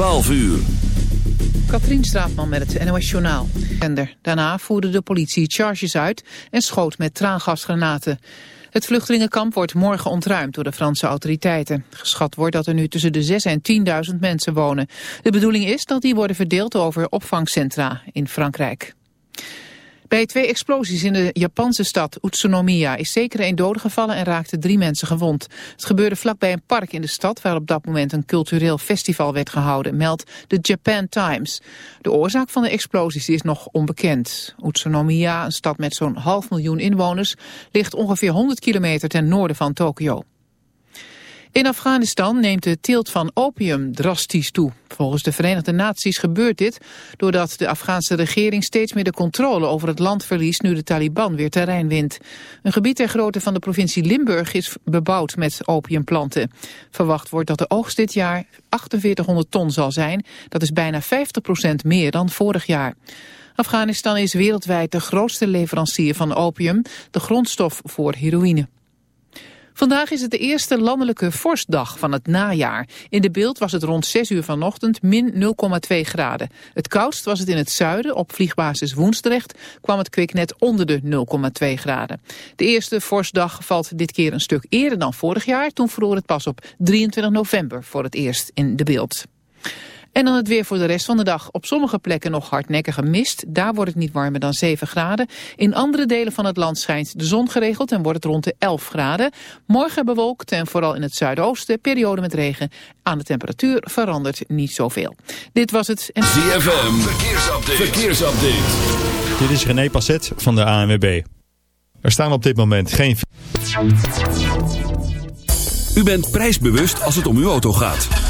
12 uur. Katrien Straatman met het NOS Journaal. Daarna voerde de politie charges uit en schoot met traangasgranaten. Het vluchtelingenkamp wordt morgen ontruimd door de Franse autoriteiten. Geschat wordt dat er nu tussen de 6 en 10.000 mensen wonen. De bedoeling is dat die worden verdeeld over opvangcentra in Frankrijk. Bij twee explosies in de Japanse stad Utsunomiya is zeker een dode gevallen en raakten drie mensen gewond. Het gebeurde vlakbij een park in de stad waar op dat moment een cultureel festival werd gehouden, meldt de Japan Times. De oorzaak van de explosies is nog onbekend. Utsunomiya, een stad met zo'n half miljoen inwoners, ligt ongeveer 100 kilometer ten noorden van Tokio. In Afghanistan neemt de teelt van opium drastisch toe. Volgens de Verenigde Naties gebeurt dit doordat de Afghaanse regering steeds meer de controle over het land verliest nu de Taliban weer terrein wint. Een gebied ter grootte van de provincie Limburg is bebouwd met opiumplanten. Verwacht wordt dat de oogst dit jaar 4800 ton zal zijn. Dat is bijna 50% meer dan vorig jaar. Afghanistan is wereldwijd de grootste leverancier van opium, de grondstof voor heroïne. Vandaag is het de eerste landelijke vorstdag van het najaar. In de beeld was het rond 6 uur vanochtend min 0,2 graden. Het koudst was het in het zuiden. Op vliegbasis Woensdrecht kwam het kwik net onder de 0,2 graden. De eerste vorstdag valt dit keer een stuk eerder dan vorig jaar. Toen verloor het pas op 23 november voor het eerst in de beeld. En dan het weer voor de rest van de dag. Op sommige plekken nog hardnekkige mist. Daar wordt het niet warmer dan 7 graden. In andere delen van het land schijnt de zon geregeld en wordt het rond de 11 graden. Morgen bewolkt en vooral in het zuidoosten periode met regen. Aan de temperatuur verandert niet zoveel. Dit was het. En... ZFM, verkeersupdate. verkeersupdate. Dit is René Passet van de ANWB. Er staan op dit moment geen... U bent prijsbewust als het om uw auto gaat.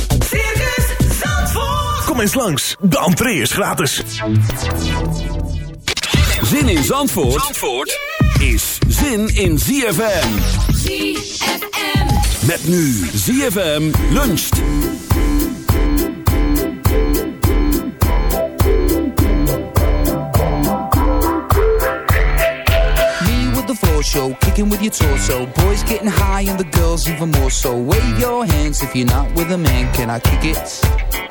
Eens langs, de entree is gratis. Zin in Zandvoort, Zandvoort is zin in ZFM. ZFM. Met nu ZFM luncht. floor show, kicking with your torso. Boys getting high and the girls even more so. Wave your hands if you're not with a man. Can I kick it?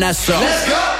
International. Let's go!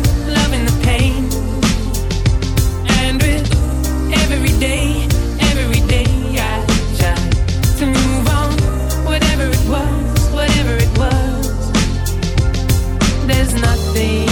see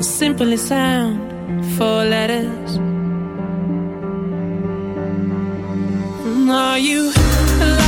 Simply sound, four letters. Are you alive?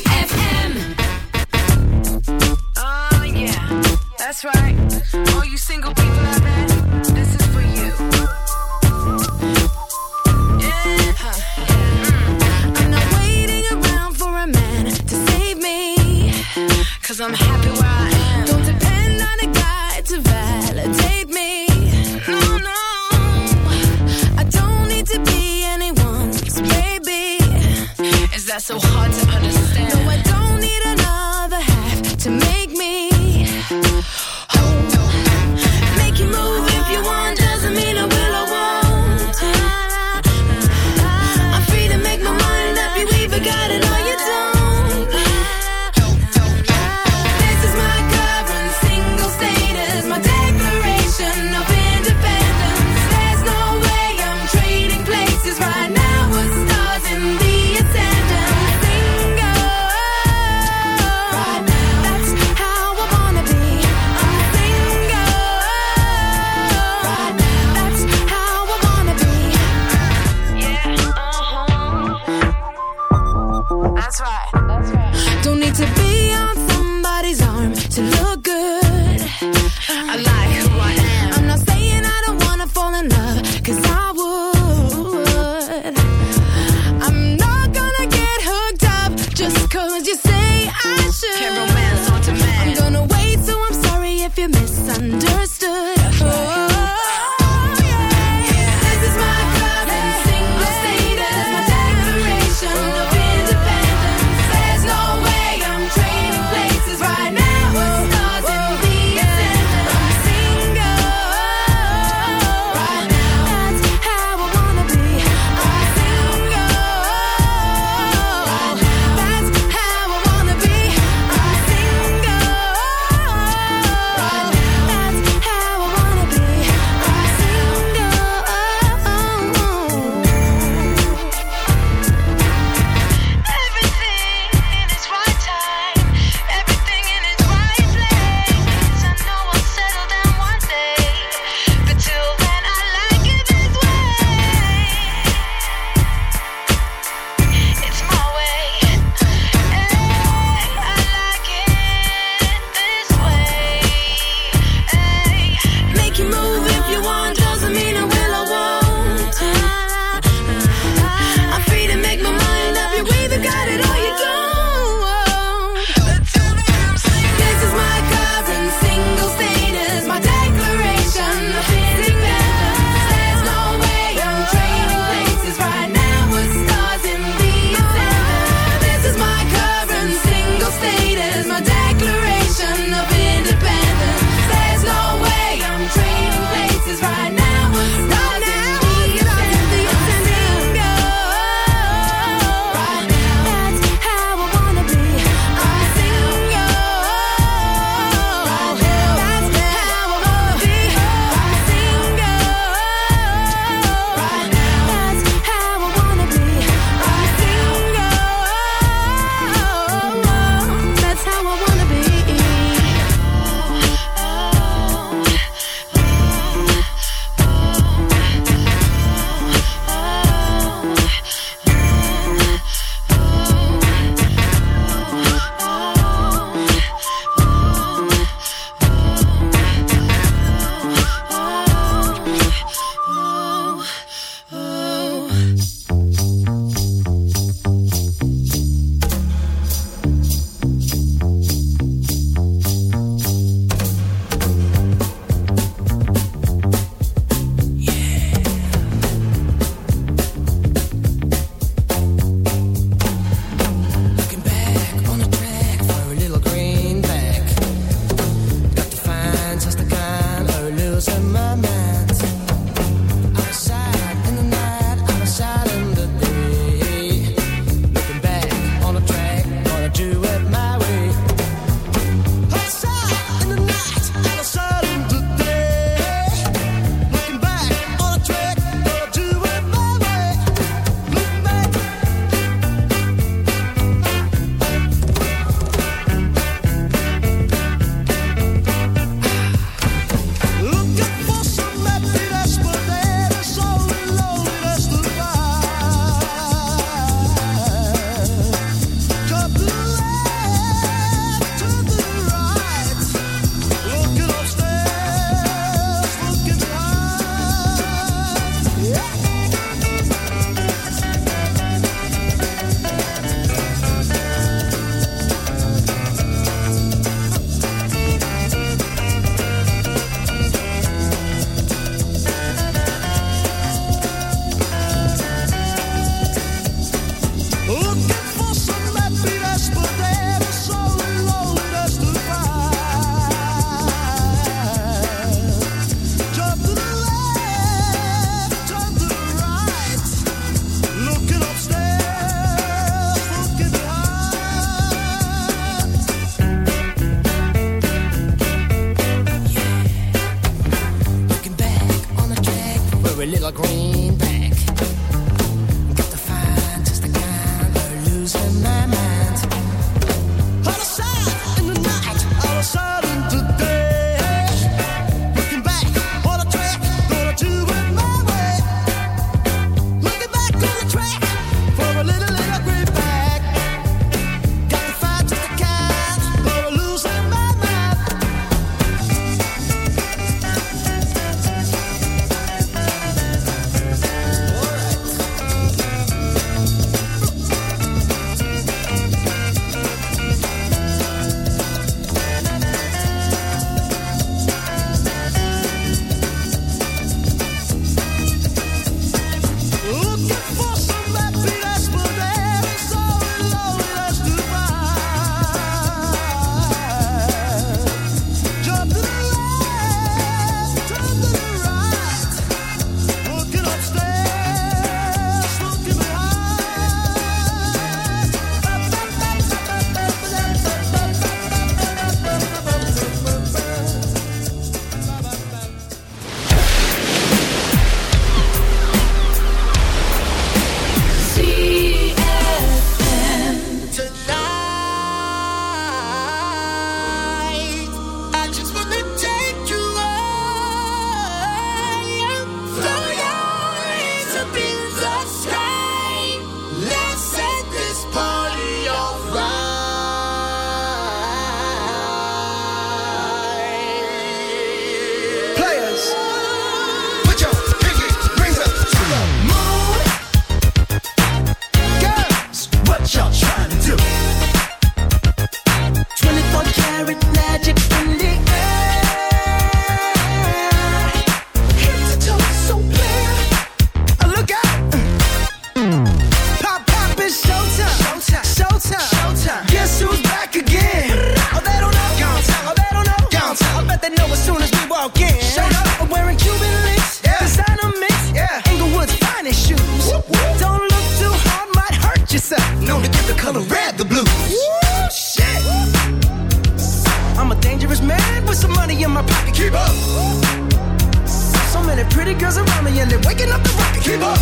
Pretty girls around me and they're waking up the rocket. Keep up.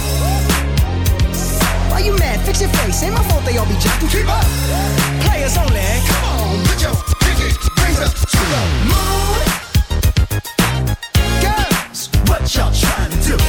Why you mad? Fix your face. Ain't my fault they all be jacking. Keep up. Players only. Come on, put your pinky raise up to the moon. Girls, what y'all trying to do?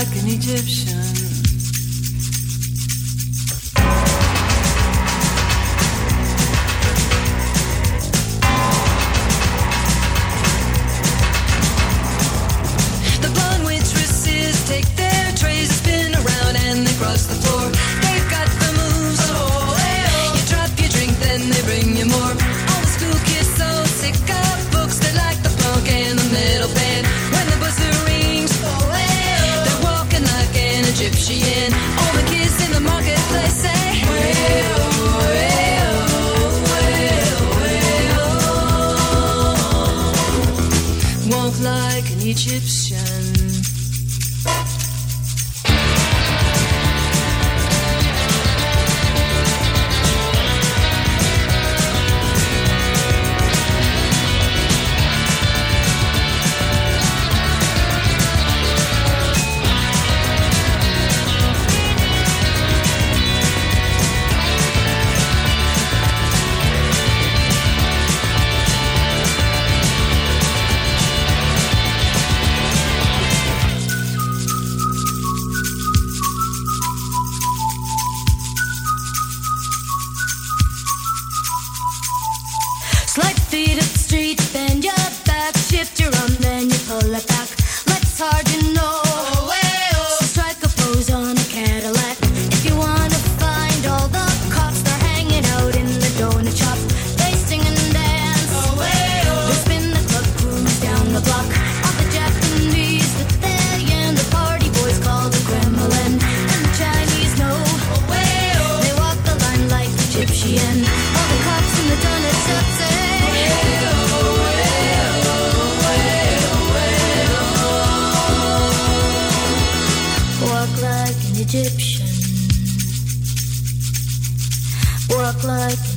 like an Egyptian.